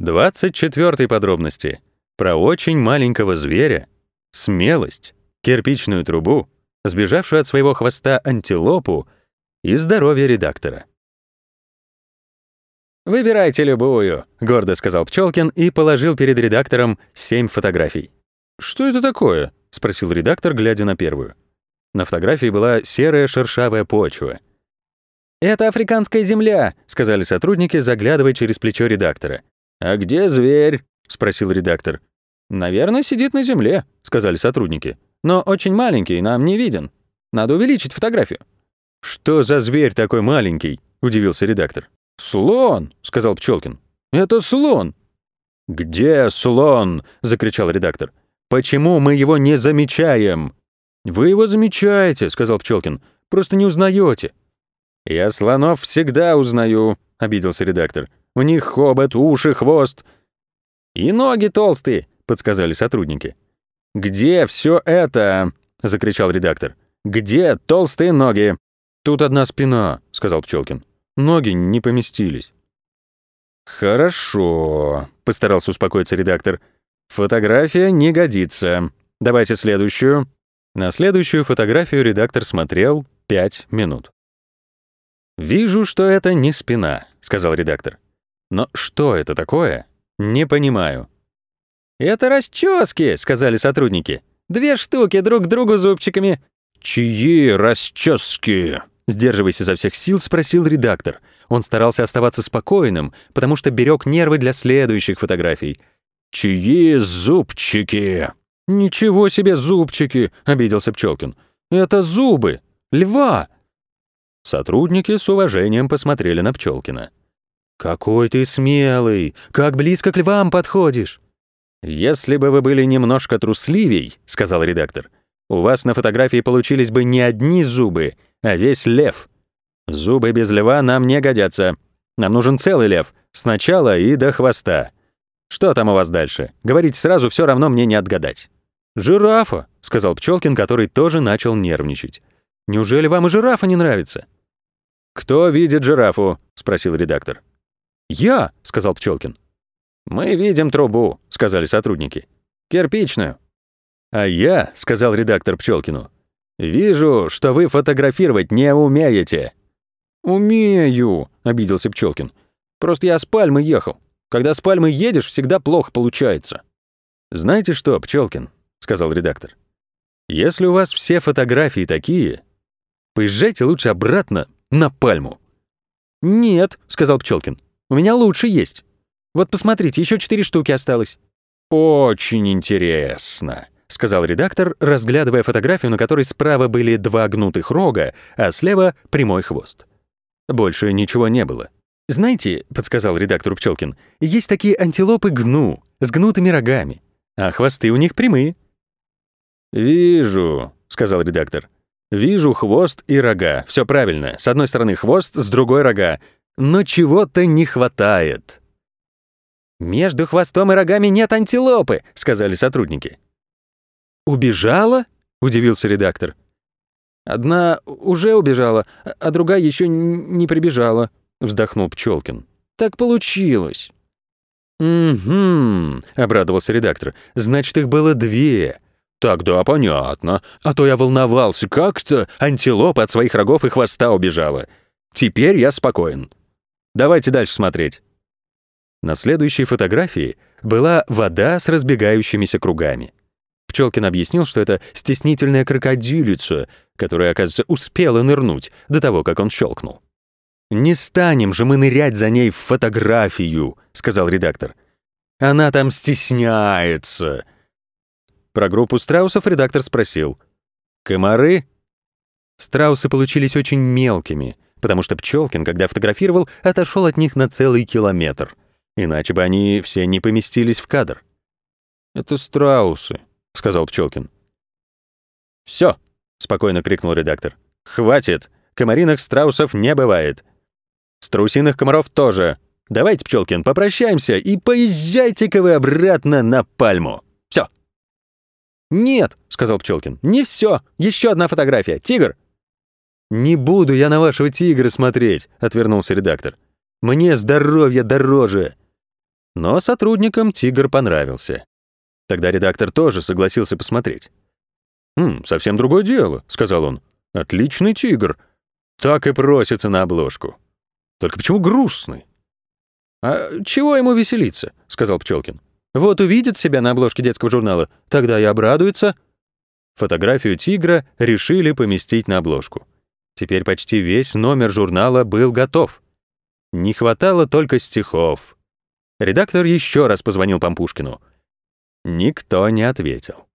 24 подробности. Про очень маленького зверя, смелость, кирпичную трубу, сбежавшую от своего хвоста антилопу и здоровье редактора. «Выбирайте любую», — гордо сказал Пчелкин и положил перед редактором семь фотографий. «Что это такое?» — спросил редактор, глядя на первую. На фотографии была серая шершавая почва. «Это африканская земля», — сказали сотрудники, заглядывая через плечо редактора. «А где зверь?» — спросил редактор. «Наверное, сидит на земле», — сказали сотрудники. «Но очень маленький, нам не виден. Надо увеличить фотографию». «Что за зверь такой маленький?» — удивился редактор. «Слон», — сказал Пчелкин. «Это слон». «Где слон?» — закричал редактор. «Почему мы его не замечаем?» «Вы его замечаете», — сказал Пчелкин. «Просто не узнаете». «Я слонов всегда узнаю», — обиделся редактор. «У них хобот, уши, хвост». «И ноги толстые», — подсказали сотрудники. «Где все это?» — закричал редактор. «Где толстые ноги?» «Тут одна спина», — сказал Пчелкин. «Ноги не поместились». «Хорошо», — постарался успокоиться редактор. «Фотография не годится. Давайте следующую». На следующую фотографию редактор смотрел пять минут. «Вижу, что это не спина», — сказал редактор. «Но что это такое? Не понимаю». «Это расчески», — сказали сотрудники. «Две штуки друг к другу зубчиками». «Чьи расчески?» — сдерживаясь изо всех сил, спросил редактор. Он старался оставаться спокойным, потому что берег нервы для следующих фотографий. «Чьи зубчики?» «Ничего себе зубчики!» — обиделся Пчелкин. «Это зубы! Льва!» Сотрудники с уважением посмотрели на Пчелкина. «Какой ты смелый! Как близко к львам подходишь!» «Если бы вы были немножко трусливей», — сказал редактор, «у вас на фотографии получились бы не одни зубы, а весь лев. Зубы без льва нам не годятся. Нам нужен целый лев, сначала и до хвоста. Что там у вас дальше? Говорить сразу все равно мне не отгадать». «Жирафа», — сказал Пчелкин, который тоже начал нервничать. «Неужели вам и жирафа не нравится?» «Кто видит жирафу?» — спросил редактор. «Я», — сказал Пчелкин. «Мы видим трубу», — сказали сотрудники. «Кирпичную». «А я», — сказал редактор Пчелкину, «вижу, что вы фотографировать не умеете». «Умею», — обиделся Пчелкин. «Просто я с пальмы ехал. Когда с пальмы едешь, всегда плохо получается». «Знаете что, Пчелкин?» — сказал редактор. «Если у вас все фотографии такие, поезжайте лучше обратно на пальму». «Нет», — сказал Пчелкин, — «у меня лучше есть. Вот посмотрите, еще четыре штуки осталось». «Очень интересно», — сказал редактор, разглядывая фотографию, на которой справа были два гнутых рога, а слева — прямой хвост. Больше ничего не было. «Знаете», — подсказал редактор Пчелкин, — «есть такие антилопы гну, с гнутыми рогами, а хвосты у них прямые». «Вижу», — сказал редактор. «Вижу хвост и рога. Все правильно. С одной стороны хвост, с другой рога. Но чего-то не хватает». «Между хвостом и рогами нет антилопы», — сказали сотрудники. «Убежала?» — удивился редактор. «Одна уже убежала, а другая еще не прибежала», — вздохнул Пчелкин. «Так получилось». «Угу», — обрадовался редактор. «Значит, их было две. «Тогда понятно. А то я волновался как-то. Антилопа от своих рогов и хвоста убежала. Теперь я спокоен. Давайте дальше смотреть». На следующей фотографии была вода с разбегающимися кругами. Пчелкин объяснил, что это стеснительная крокодилица, которая, оказывается, успела нырнуть до того, как он щелкнул. «Не станем же мы нырять за ней в фотографию», — сказал редактор. «Она там стесняется. Про группу страусов редактор спросил. «Комары?» Страусы получились очень мелкими, потому что Пчелкин, когда фотографировал, отошел от них на целый километр. Иначе бы они все не поместились в кадр. «Это страусы», — сказал Пчелкин. «Все», — спокойно крикнул редактор. «Хватит! Комариных страусов не бывает. Страусиных комаров тоже. Давайте, Пчелкин, попрощаемся и поезжайте-ка вы обратно на пальму. Все. «Нет», — сказал Пчелкин, — «не все. Еще одна фотография. Тигр». «Не буду я на вашего тигра смотреть», — отвернулся редактор. «Мне здоровье дороже». Но сотрудникам тигр понравился. Тогда редактор тоже согласился посмотреть. «Хм, совсем другое дело», — сказал он. «Отличный тигр. Так и просится на обложку. Только почему грустный?» «А чего ему веселиться?» — сказал Пчелкин. «Вот увидит себя на обложке детского журнала, тогда и обрадуется». Фотографию тигра решили поместить на обложку. Теперь почти весь номер журнала был готов. Не хватало только стихов. Редактор еще раз позвонил Пампушкину. Никто не ответил.